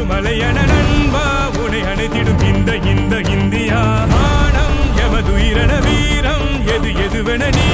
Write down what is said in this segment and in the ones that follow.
மறுமலை என நண்பா உனை அணைத்திடும் இந்த இந்த இந்தியா. ஆணம் எமது உயிரன வீரம் எது எதுவென நீ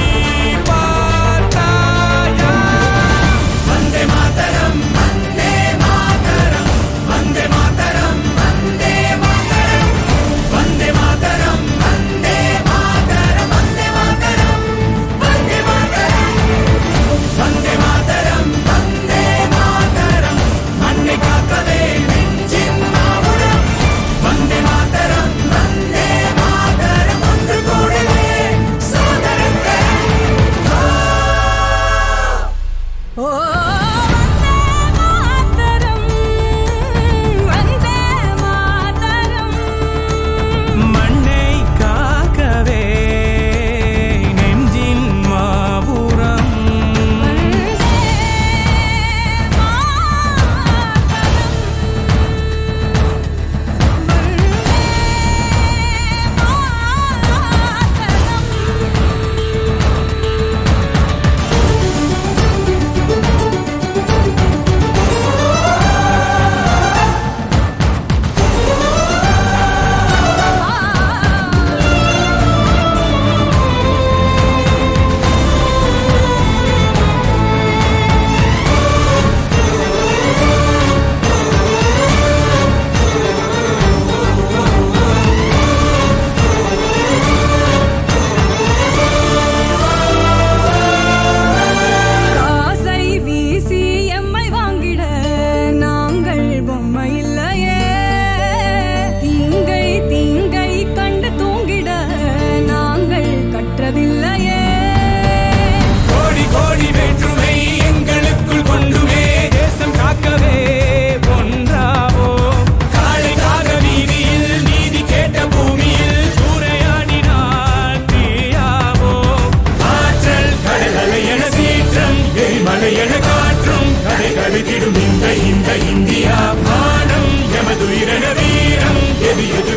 கடை கழுத்திடும் இந்த இந்த இந்தியா பானம் எமது இரண வீரம் எது எது